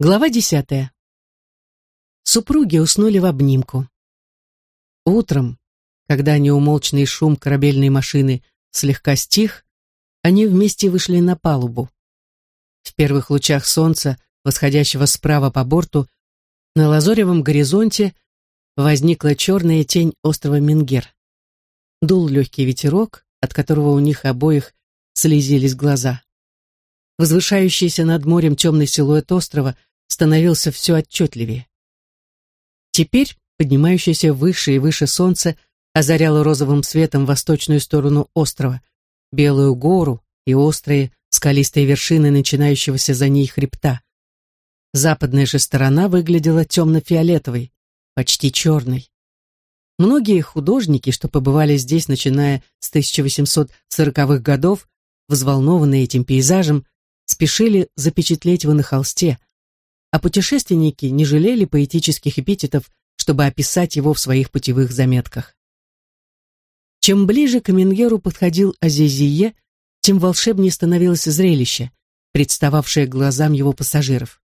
Глава десятая. Супруги уснули в обнимку. Утром, когда неумолчный шум корабельной машины слегка стих, они вместе вышли на палубу. В первых лучах солнца, восходящего справа по борту, на лазоревом горизонте возникла черная тень острова Мингер. Дул легкий ветерок, от которого у них обоих слезились глаза. Возвышающийся над морем темный силуэт острова становился все отчетливее. Теперь поднимающееся выше и выше солнце озаряло розовым светом восточную сторону острова, белую гору и острые скалистые вершины начинающегося за ней хребта. Западная же сторона выглядела темно-фиолетовой, почти черной. Многие художники, что побывали здесь, начиная с 1840-х годов, взволнованные этим пейзажем, спешили запечатлеть его на холсте, а путешественники не жалели поэтических эпитетов, чтобы описать его в своих путевых заметках. Чем ближе к Менгеру подходил Азизие, тем волшебнее становилось зрелище, представавшее глазам его пассажиров.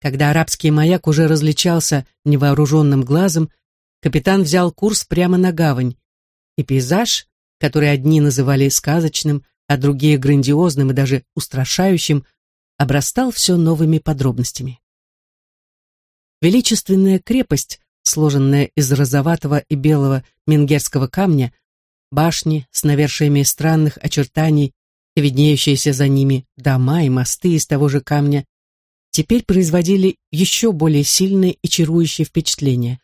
Когда арабский маяк уже различался невооруженным глазом, капитан взял курс прямо на гавань, и пейзаж, который одни называли сказочным, а другие грандиозным и даже устрашающим, обрастал все новыми подробностями. Величественная крепость, сложенная из розоватого и белого менгерского камня, башни с навершиями странных очертаний и виднеющиеся за ними дома и мосты из того же камня, теперь производили еще более сильное и чарующее впечатление.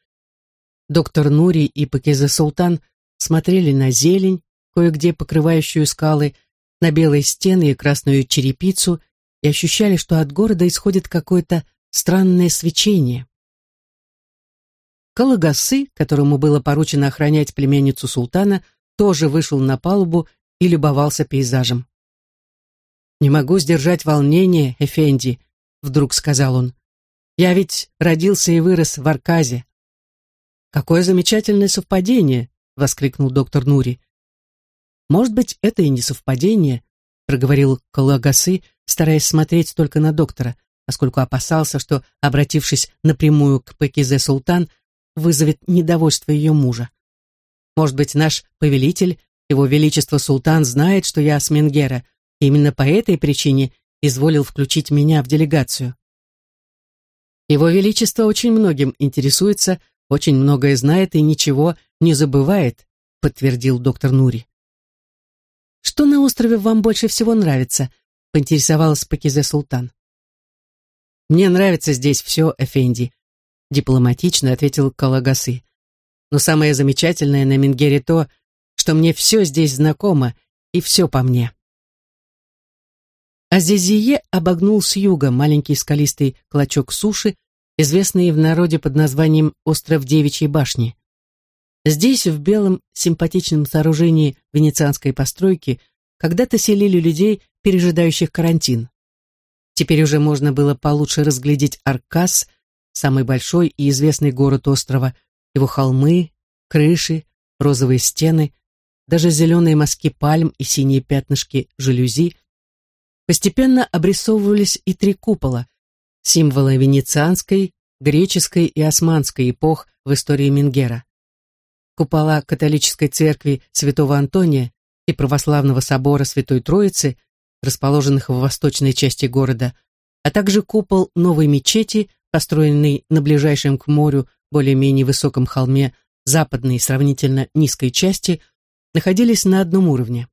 Доктор Нури и Пакиза Султан смотрели на зелень, кое-где покрывающую скалы, на белые стены и красную черепицу и ощущали, что от города исходит какое-то странное свечение. Калагасы, которому было поручено охранять племянницу султана, тоже вышел на палубу и любовался пейзажем. «Не могу сдержать волнение, Эфенди», — вдруг сказал он. «Я ведь родился и вырос в Арказе». «Какое замечательное совпадение!» — воскликнул доктор Нури. «Может быть, это и не совпадение», — проговорил Калагасы, стараясь смотреть только на доктора, поскольку опасался, что, обратившись напрямую к Пекизе Султан, вызовет недовольство ее мужа. «Может быть, наш повелитель, его величество Султан, знает, что я с Менгера, и именно по этой причине изволил включить меня в делегацию». Его величество очень многим интересуется, очень многое знает и ничего не забывает, подтвердил доктор Нури. «Что на острове вам больше всего нравится?» — поинтересовалась Пакизе Султан. «Мне нравится здесь все, Эфенди», — дипломатично ответил Калагасы. «Но самое замечательное на Менгере то, что мне все здесь знакомо и все по мне». Азизие обогнул с юга маленький скалистый клочок суши, известный в народе под названием «Остров Девичьей башни». Здесь, в белом симпатичном сооружении венецианской постройки, когда-то селили людей, пережидающих карантин. Теперь уже можно было получше разглядеть Аркас, самый большой и известный город острова, его холмы, крыши, розовые стены, даже зеленые мазки пальм и синие пятнышки жалюзи. Постепенно обрисовывались и три купола, символы венецианской, греческой и османской эпох в истории Мингера купола католической церкви святого Антония и православного собора Святой Троицы, расположенных в восточной части города, а также купол новой мечети, построенный на ближайшем к морю более-менее высоком холме западной сравнительно низкой части, находились на одном уровне.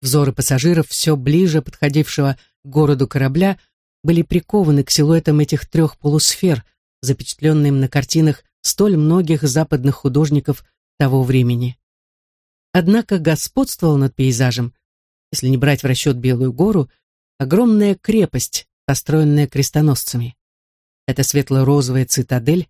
Взоры пассажиров, все ближе подходившего к городу корабля, были прикованы к силуэтам этих трех полусфер, запечатленным на картинах столь многих западных художников того времени. Однако господствовал над пейзажем, если не брать в расчет Белую гору, огромная крепость, построенная крестоносцами. Эта светло-розовая цитадель,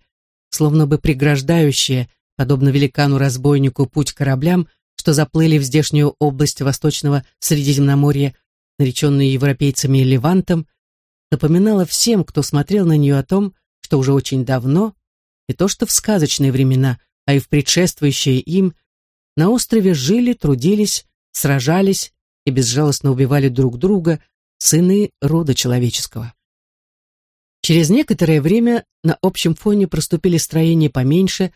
словно бы преграждающая, подобно великану-разбойнику, путь кораблям, что заплыли в здешнюю область Восточного Средиземноморья, нареченную европейцами Левантом, напоминала всем, кто смотрел на нее о том, что уже очень давно не то что в сказочные времена, а и в предшествующие им, на острове жили, трудились, сражались и безжалостно убивали друг друга сыны рода человеческого. Через некоторое время на общем фоне проступили строения поменьше,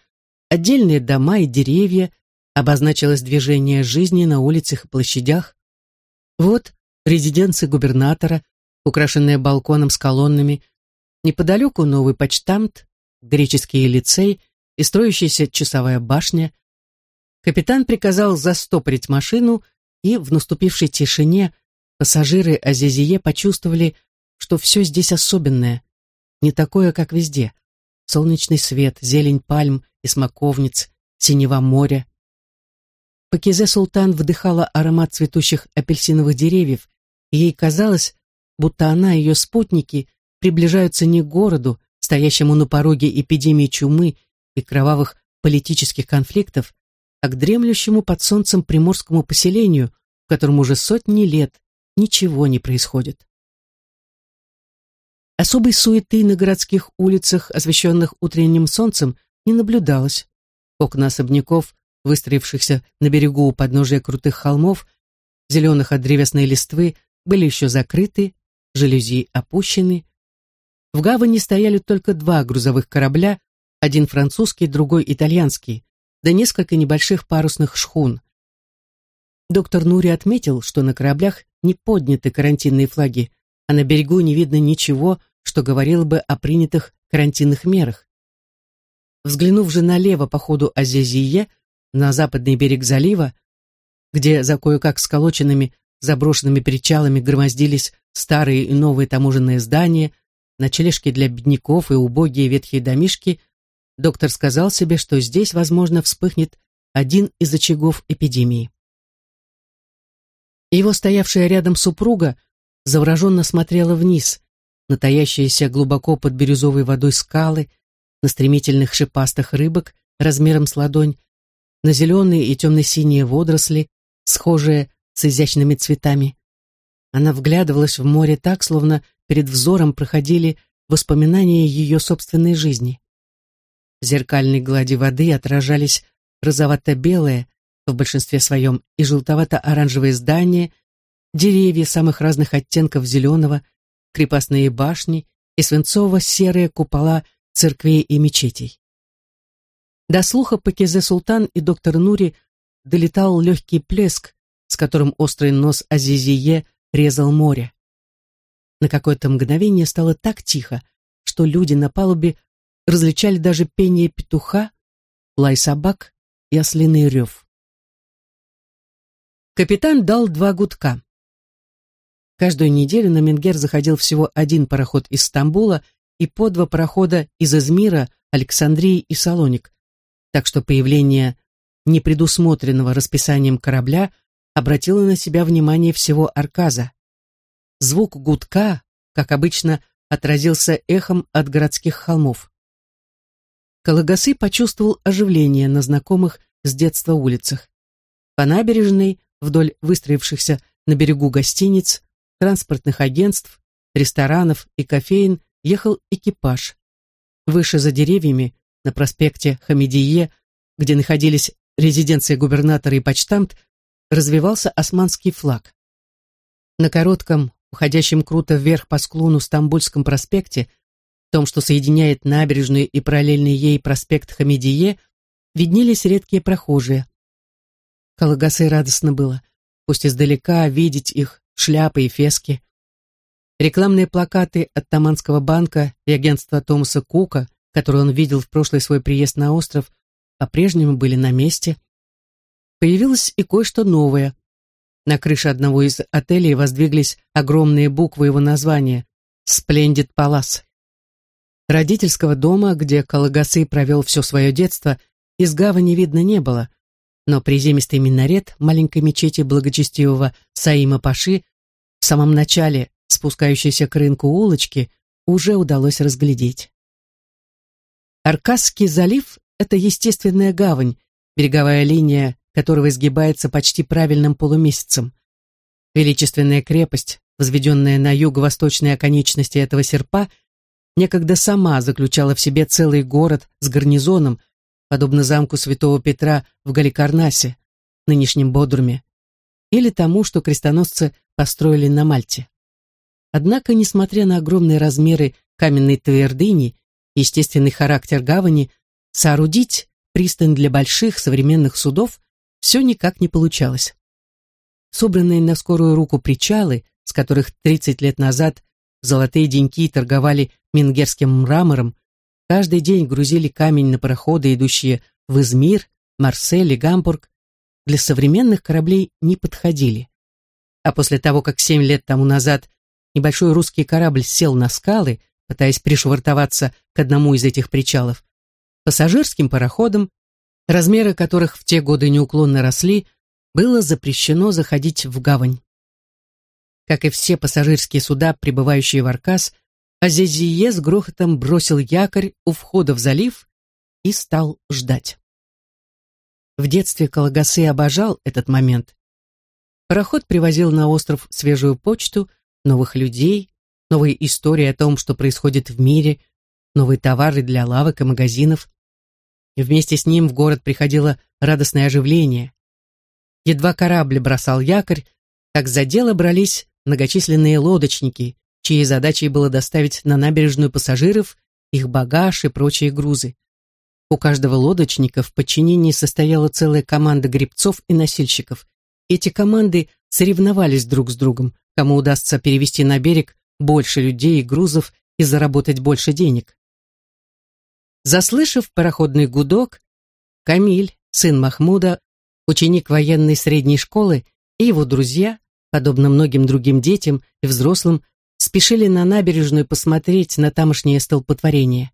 отдельные дома и деревья, обозначилось движение жизни на улицах и площадях. Вот резиденция губернатора, украшенная балконом с колоннами, неподалеку новый почтамт, греческий лицей и строящаяся часовая башня. Капитан приказал застопорить машину, и в наступившей тишине пассажиры Азизие почувствовали, что все здесь особенное, не такое, как везде. Солнечный свет, зелень пальм и смоковниц, синева моря. Пакизе Султан вдыхала аромат цветущих апельсиновых деревьев, и ей казалось, будто она и ее спутники приближаются не к городу, стоящему на пороге эпидемии чумы и кровавых политических конфликтов, а к дремлющему под солнцем приморскому поселению, в котором уже сотни лет ничего не происходит. Особой суеты на городских улицах, освещенных утренним солнцем, не наблюдалось. Окна особняков, выстроившихся на берегу у подножия крутых холмов, зеленых от древесной листвы, были еще закрыты, жалюзи опущены. В гавани стояли только два грузовых корабля, один французский, другой итальянский, да несколько небольших парусных шхун. Доктор Нури отметил, что на кораблях не подняты карантинные флаги, а на берегу не видно ничего, что говорило бы о принятых карантинных мерах. Взглянув же налево по ходу Азезие, на западный берег залива, где за кое-как сколоченными заброшенными причалами громоздились старые и новые таможенные здания, ночлежки для бедняков и убогие ветхие домишки, доктор сказал себе, что здесь, возможно, вспыхнет один из очагов эпидемии. Его стоявшая рядом супруга завороженно смотрела вниз, на таящиеся глубоко под бирюзовой водой скалы, на стремительных шипастых рыбок размером с ладонь, на зеленые и темно-синие водоросли, схожие с изящными цветами. Она вглядывалась в море так, словно перед взором проходили воспоминания ее собственной жизни. В зеркальной глади воды отражались розовато-белые, в большинстве своем, и желтовато-оранжевые здания – деревья самых разных оттенков зеленого, крепостные башни и свинцово-серые купола церквей и мечетей. До слуха Пакизе Султан и доктор Нури долетал легкий плеск, с которым острый нос Азизие резал море. На какое-то мгновение стало так тихо, что люди на палубе различали даже пение петуха, лай собак и ослиный рев. Капитан дал два гудка. Каждую неделю на Менгер заходил всего один пароход из Стамбула и по два парохода из Измира, Александрии и Салоник, так что появление непредусмотренного расписанием корабля обратило на себя внимание всего Арказа. Звук гудка, как обычно, отразился эхом от городских холмов. Калагасы почувствовал оживление на знакомых с детства улицах. По набережной, вдоль выстроившихся на берегу гостиниц, транспортных агентств, ресторанов и кофеин ехал экипаж. Выше за деревьями, на проспекте Хамидие, где находились резиденция губернатора и почтамт, развивался османский флаг. На коротком, уходящем круто вверх по склону Стамбульском проспекте, том, что соединяет набережную и параллельный ей проспект Хамидие, виднелись редкие прохожие. Калагасы радостно было, пусть издалека, видеть их, шляпы и фески. Рекламные плакаты от Таманского банка и агентства Томаса Кука, которые он видел в прошлый свой приезд на остров, по-прежнему были на месте. Появилось и кое-что новое. На крыше одного из отелей воздвиглись огромные буквы его названия «Сплендид Палас». Родительского дома, где Калагасы провел все свое детство, из гавани видно не было, но приземистый минарет маленькой мечети благочестивого Саима Паши в самом начале спускающейся к рынку улочки уже удалось разглядеть. Аркасский залив — это естественная гавань, береговая линия которого изгибается почти правильным полумесяцем. Величественная крепость, возведенная на юго-восточной оконечности этого серпа, некогда сама заключала в себе целый город с гарнизоном, подобно замку святого Петра в Галикарнасе, нынешнем Бодруме, или тому, что крестоносцы построили на Мальте. Однако, несмотря на огромные размеры каменной твердыни, естественный характер гавани, соорудить пристань для больших современных судов все никак не получалось. Собранные на скорую руку причалы, с которых 30 лет назад золотые деньки торговали мингерским мрамором, каждый день грузили камень на пароходы, идущие в Измир, Марсель и Гамбург, для современных кораблей не подходили. А после того, как семь лет тому назад небольшой русский корабль сел на скалы, пытаясь пришвартоваться к одному из этих причалов, пассажирским пароходам, размеры которых в те годы неуклонно росли, было запрещено заходить в гавань. Как и все пассажирские суда, прибывающие в Аркас, Азезие с грохотом бросил якорь у входа в залив и стал ждать. В детстве Калагасы обожал этот момент. Пароход привозил на остров свежую почту, новых людей, новые истории о том, что происходит в мире, новые товары для лавок и магазинов. И вместе с ним в город приходило радостное оживление. Едва корабль бросал якорь, как за дело брались многочисленные лодочники, чьей задачей было доставить на набережную пассажиров, их багаж и прочие грузы. У каждого лодочника в подчинении состояла целая команда гребцов и носильщиков. Эти команды соревновались друг с другом, кому удастся перевести на берег больше людей и грузов и заработать больше денег. Заслышав пароходный гудок, Камиль, сын Махмуда, ученик военной средней школы, и его друзья, подобно многим другим детям и взрослым, спешили на набережную посмотреть на тамошнее столпотворение.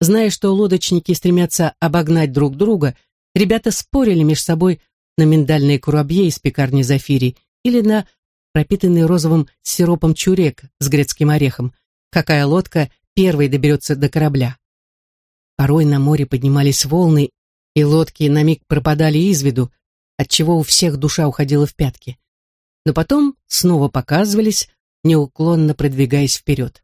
Зная, что лодочники стремятся обогнать друг друга, ребята спорили между собой на миндальные курабье из пекарни Зафири или на пропитанный розовым сиропом чурек с грецким орехом, какая лодка первой доберется до корабля. Порой на море поднимались волны, и лодки на миг пропадали из виду, отчего у всех душа уходила в пятки. Но потом снова показывались, неуклонно продвигаясь вперед.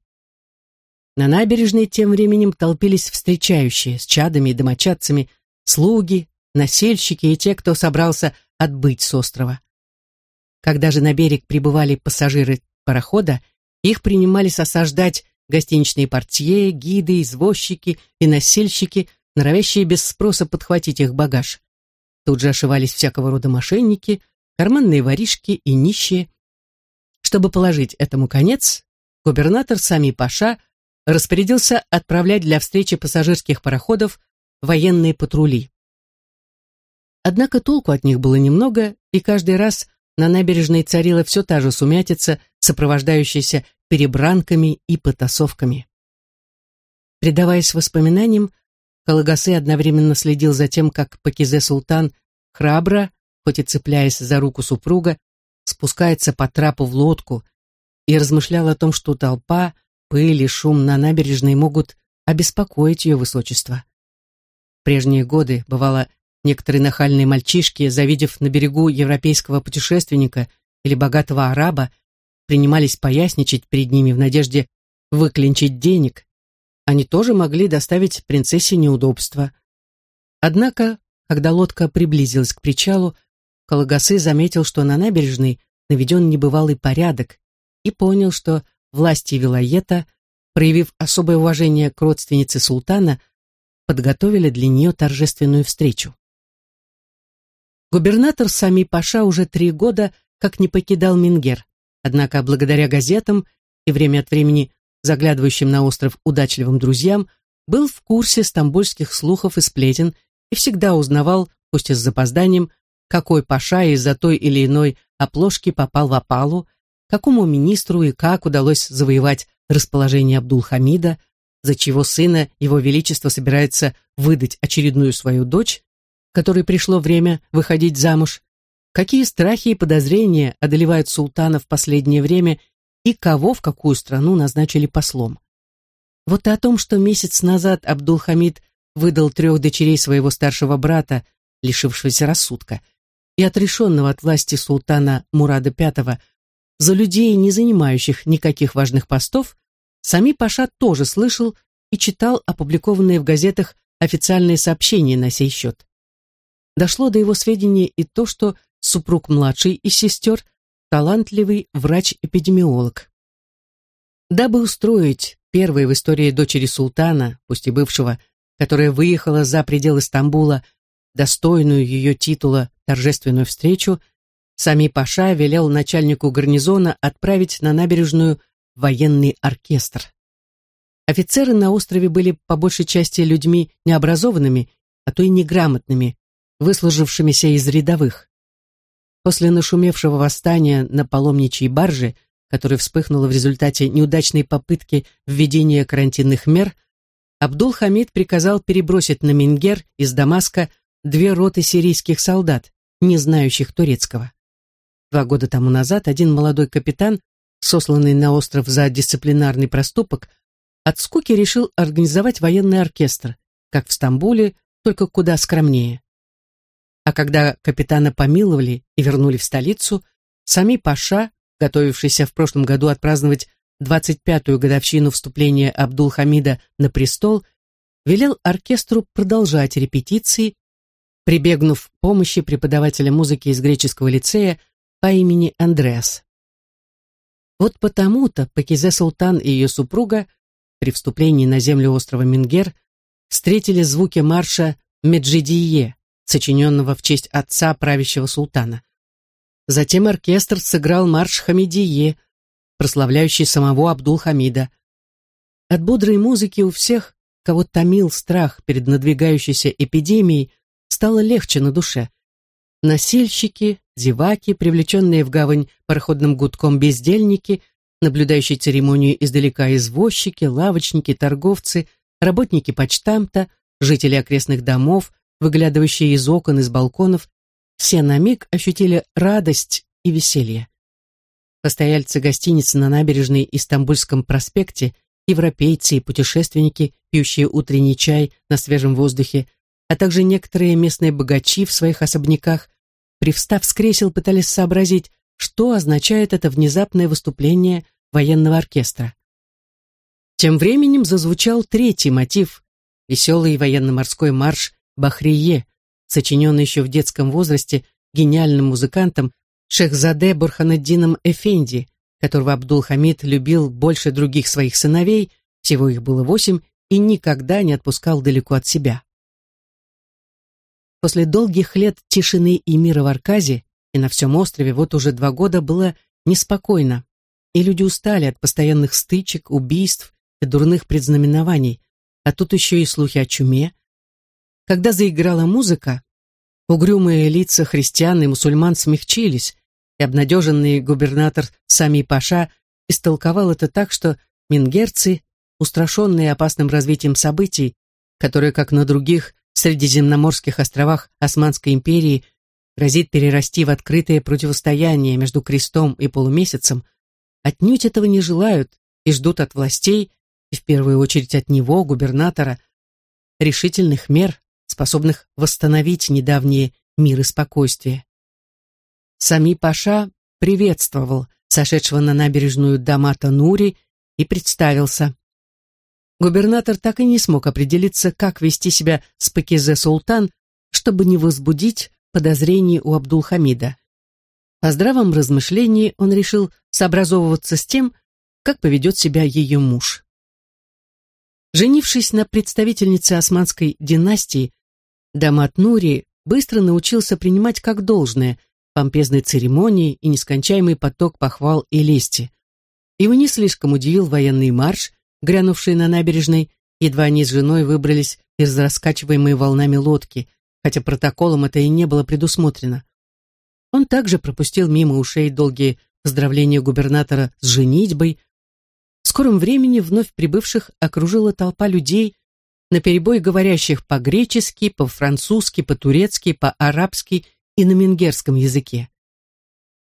На набережной тем временем толпились встречающие с чадами и домочадцами, слуги, насельщики и те, кто собрался отбыть с острова. Когда же на берег прибывали пассажиры парохода, их принимались осаждать гостиничные портье, гиды, извозчики и насельщики, норовящие без спроса подхватить их багаж. Тут же ошивались всякого рода мошенники, карманные воришки и нищие. Чтобы положить этому конец, губернатор Сами Паша распорядился отправлять для встречи пассажирских пароходов военные патрули. Однако толку от них было немного, и каждый раз на набережной царила все та же сумятица, сопровождающаяся перебранками и потасовками. Предаваясь воспоминаниям, Калагасы одновременно следил за тем, как Пакизе Султан храбро, хоть и цепляясь за руку супруга, спускается по трапу в лодку и размышлял о том, что толпа, пыль и шум на набережной могут обеспокоить ее высочество. В прежние годы, бывало, некоторые нахальные мальчишки, завидев на берегу европейского путешественника или богатого араба, принимались поясничать перед ними в надежде выклинчить денег, они тоже могли доставить принцессе неудобства. Однако, когда лодка приблизилась к причалу, Калагасы заметил, что на набережной наведен небывалый порядок и понял, что власти Вилоета, проявив особое уважение к родственнице султана, подготовили для нее торжественную встречу. Губернатор Сами Паша уже три года как не покидал Мингер, однако благодаря газетам и время от времени заглядывающим на остров удачливым друзьям, был в курсе стамбульских слухов и сплетен и всегда узнавал, пусть и с запозданием, какой паша из-за той или иной оплошки попал в опалу, какому министру и как удалось завоевать расположение Абдул-Хамида, за чего сына его величество собирается выдать очередную свою дочь, которой пришло время выходить замуж, какие страхи и подозрения одолевают султана в последнее время? И кого в какую страну назначили послом. Вот и о том, что месяц назад Абдул-Хамид выдал трех дочерей своего старшего брата, лишившегося рассудка, и отрешенного от власти султана Мурада V за людей, не занимающих никаких важных постов, сами Паша тоже слышал и читал опубликованные в газетах официальные сообщения на сей счет. Дошло до его сведения и то, что супруг младший из сестер талантливый врач-эпидемиолог. Дабы устроить первой в истории дочери султана, пусть и бывшего, которая выехала за пределы Стамбула, достойную ее титула торжественную встречу, Сами Паша велел начальнику гарнизона отправить на набережную военный оркестр. Офицеры на острове были по большей части людьми необразованными, а то и неграмотными, выслужившимися из рядовых. После нашумевшего восстания на паломничьей барже, которое вспыхнуло в результате неудачной попытки введения карантинных мер, Абдул-Хамид приказал перебросить на Мингер из Дамаска две роты сирийских солдат, не знающих турецкого. Два года тому назад один молодой капитан, сосланный на остров за дисциплинарный проступок, от скуки решил организовать военный оркестр, как в Стамбуле, только куда скромнее. А когда капитана помиловали и вернули в столицу, сами Паша, готовившийся в прошлом году отпраздновать 25-ю годовщину вступления Абдул-Хамида на престол, велел оркестру продолжать репетиции, прибегнув к помощи преподавателя музыки из греческого лицея по имени Андреас. Вот потому-то Пакизе Султан и ее супруга при вступлении на землю острова Мингер встретили звуки марша Меджидие, сочиненного в честь отца правящего султана. Затем оркестр сыграл марш Хамидие, прославляющий самого Абдул-Хамида. От бодрой музыки у всех, кого томил страх перед надвигающейся эпидемией, стало легче на душе. Насильщики, зеваки, привлеченные в гавань пароходным гудком бездельники, наблюдающие церемонию издалека извозчики, лавочники, торговцы, работники почтамта, жители окрестных домов, выглядывающие из окон, из балконов, все на миг ощутили радость и веселье. Постояльцы гостиницы на набережной Истамбульском проспекте, европейцы и путешественники, пьющие утренний чай на свежем воздухе, а также некоторые местные богачи в своих особняках, привстав с кресел, пытались сообразить, что означает это внезапное выступление военного оркестра. Тем временем зазвучал третий мотив, веселый военно-морской марш Бахрие, сочиненный еще в детском возрасте гениальным музыкантом Шехзаде Бурханаддином Эфенди, которого Абдул-Хамид любил больше других своих сыновей, всего их было восемь, и никогда не отпускал далеко от себя. После долгих лет тишины и мира в Арказе и на всем острове вот уже два года было неспокойно, и люди устали от постоянных стычек, убийств и дурных предзнаменований, а тут еще и слухи о чуме, когда заиграла музыка, угрюмые лица христиан и мусульман смягчились, и обнадеженный губернатор Сами Паша истолковал это так, что мингерцы, устрашенные опасным развитием событий, которые, как на других средиземноморских островах Османской империи, грозит перерасти в открытое противостояние между крестом и полумесяцем, отнюдь этого не желают и ждут от властей, и в первую очередь от него, губернатора, решительных мер, способных восстановить недавние мир и спокойствие. Сами Паша приветствовал сошедшего на набережную Дамата Нури и представился. Губернатор так и не смог определиться, как вести себя с Пакизе Султан, чтобы не возбудить подозрений у Абдул-Хамида. По здравом размышлении он решил сообразовываться с тем, как поведет себя ее муж. Женившись на представительнице османской династии, Дамат Нури быстро научился принимать как должное помпезные церемонии и нескончаемый поток похвал и лести. Его не слишком удивил военный марш, грянувший на набережной, едва они с женой выбрались из раскачиваемой волнами лодки, хотя протоколом это и не было предусмотрено. Он также пропустил мимо ушей долгие поздравления губернатора с женитьбой. В скором времени вновь прибывших окружила толпа людей, наперебой говорящих по-гречески, по-французски, по-турецки, по-арабски и на мингерском языке.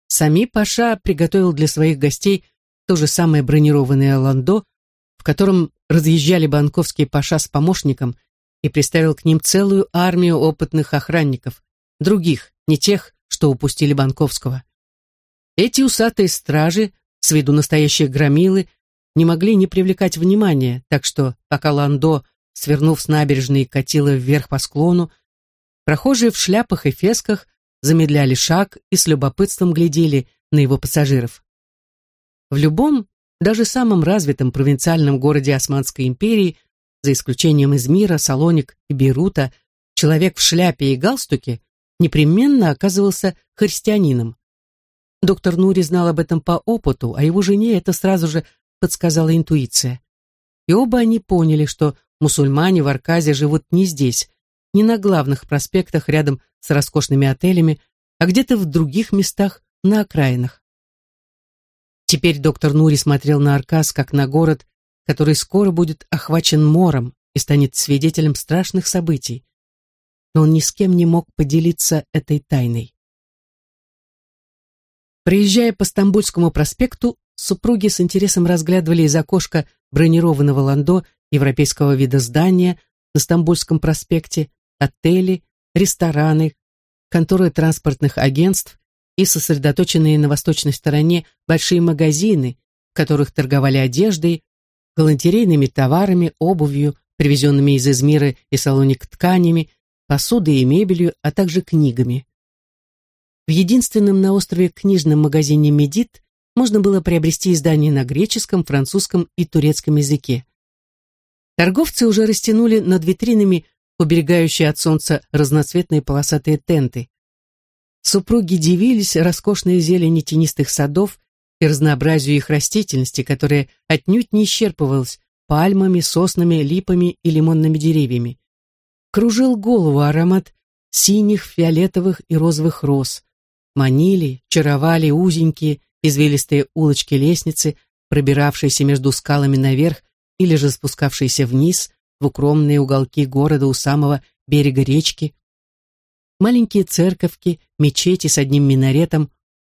Сами Паша приготовил для своих гостей то же самое бронированное ландо, в котором разъезжали банковские паша с помощником, и приставил к ним целую армию опытных охранников, других, не тех, что упустили Банковского. Эти усатые стражи, с виду настоящие громилы, не могли не привлекать внимания, так что, пока Ландо свернув с набережной, катила вверх по склону, прохожие в шляпах и фесках замедляли шаг и с любопытством глядели на его пассажиров. В любом, даже самом развитом провинциальном городе Османской империи, за исключением Измира, Салоник и Бейрута, человек в шляпе и галстуке непременно оказывался христианином. Доктор Нури знал об этом по опыту, а его жене это сразу же подсказала интуиция. И оба они поняли, что мусульмане в Арказе живут не здесь, не на главных проспектах рядом с роскошными отелями, а где-то в других местах на окраинах. Теперь доктор Нури смотрел на Аркас как на город, который скоро будет охвачен мором и станет свидетелем страшных событий. Но он ни с кем не мог поделиться этой тайной. Проезжая по Стамбульскому проспекту, супруги с интересом разглядывали из окошка бронированного ландо европейского вида здания на Стамбульском проспекте, отели, рестораны, конторы транспортных агентств и сосредоточенные на восточной стороне большие магазины, в которых торговали одеждой, галантерейными товарами, обувью, привезенными из Измира и Салоник тканями, посудой и мебелью, а также книгами. В единственном на острове книжном магазине «Медит» можно было приобрести издания на греческом, французском и турецком языке. Торговцы уже растянули над витринами уберегающие от солнца разноцветные полосатые тенты. Супруги дивились роскошной зелени тенистых садов и разнообразию их растительности, которая отнюдь не исчерпывалась пальмами, соснами, липами и лимонными деревьями. Кружил голову аромат синих, фиолетовых и розовых роз, манили, чаровали узенькие, извилистые улочки-лестницы, пробиравшиеся между скалами наверх или же спускавшиеся вниз в укромные уголки города у самого берега речки. Маленькие церковки, мечети с одним минаретом,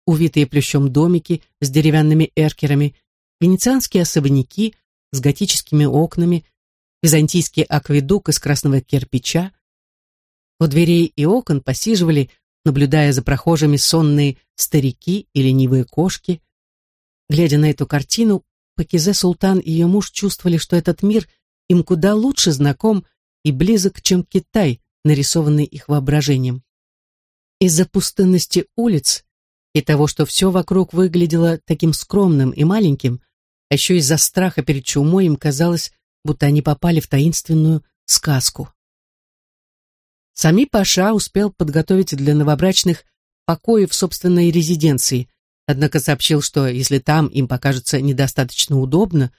увитые плющом домики с деревянными эркерами, венецианские особняки с готическими окнами, византийский акведук из красного кирпича. У дверей и окон посиживали наблюдая за прохожими сонные старики и ленивые кошки. Глядя на эту картину, Пакизе Султан и ее муж чувствовали, что этот мир им куда лучше знаком и близок, чем Китай, нарисованный их воображением. Из-за пустынности улиц и того, что все вокруг выглядело таким скромным и маленьким, а еще из-за страха перед чумой им казалось, будто они попали в таинственную сказку. Сами Паша успел подготовить для новобрачных покои в собственной резиденции, однако сообщил, что если там им покажется недостаточно удобно,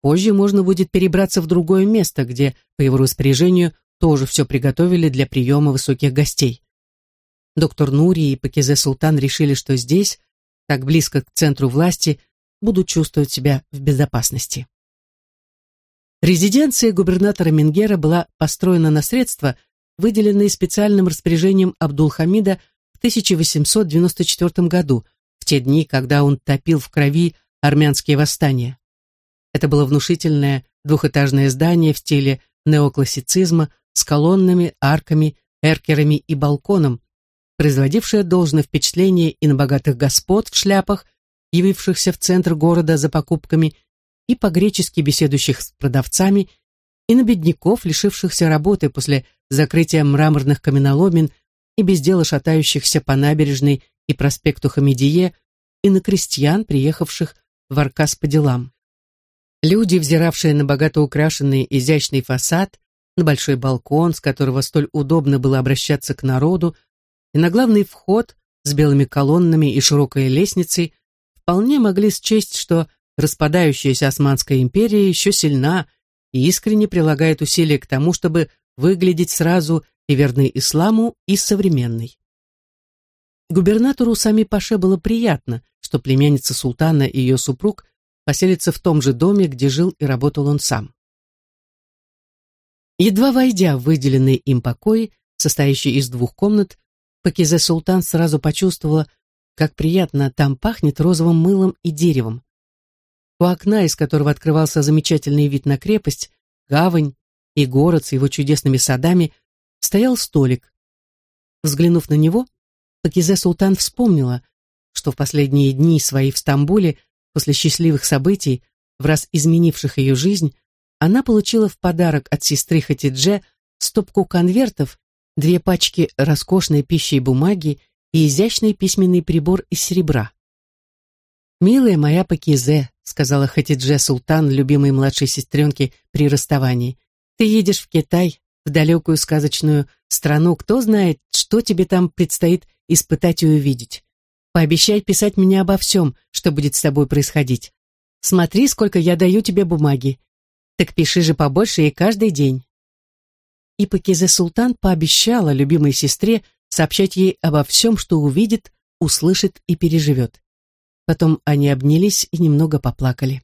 позже можно будет перебраться в другое место, где, по его распоряжению, тоже все приготовили для приема высоких гостей. Доктор Нури и Пакизе Султан решили, что здесь, так близко к центру власти, будут чувствовать себя в безопасности. Резиденция губернатора Менгера была построена на средства, выделенные специальным распоряжением Абдулхамида в 1894 году, в те дни, когда он топил в крови армянские восстания. Это было внушительное двухэтажное здание в стиле неоклассицизма с колоннами, арками, эркерами и балконом, производившее должное впечатление и на богатых господ в шляпах, явившихся в центр города за покупками, и по-гречески беседующих с продавцами, и на бедняков, лишившихся работы после закрытия мраморных каменоломен и без дела шатающихся по набережной и проспекту Хамедие, и на крестьян, приехавших в Аркас по делам. Люди, взиравшие на богато украшенный изящный фасад, на большой балкон, с которого столь удобно было обращаться к народу, и на главный вход с белыми колоннами и широкой лестницей, вполне могли счесть, что распадающаяся Османская империя еще сильна и искренне прилагает усилия к тому, чтобы выглядеть сразу и верной исламу, и современной. Губернатору Сами Паше было приятно, что племянница султана и ее супруг поселятся в том же доме, где жил и работал он сам. Едва войдя в выделенные им покои, состоящие из двух комнат, Пакизе Султан сразу почувствовала, как приятно там пахнет розовым мылом и деревом. У окна, из которого открывался замечательный вид на крепость, гавань и город с его чудесными садами, стоял столик. Взглянув на него, Пакизе Султан вспомнила, что в последние дни свои в Стамбуле, после счастливых событий, в раз изменивших ее жизнь, она получила в подарок от сестры Хатидже стопку конвертов, две пачки роскошной пищи и бумаги и изящный письменный прибор из серебра. «Милая моя Пакизе», сказала Хатидже Султан, любимой младшей сестренке при расставании. «Ты едешь в Китай, в далекую сказочную страну. Кто знает, что тебе там предстоит испытать и увидеть. Пообещай писать мне обо всем, что будет с тобой происходить. Смотри, сколько я даю тебе бумаги. Так пиши же побольше и каждый день». И Пакизе Султан пообещала любимой сестре сообщать ей обо всем, что увидит, услышит и переживет. Потом они обнялись и немного поплакали.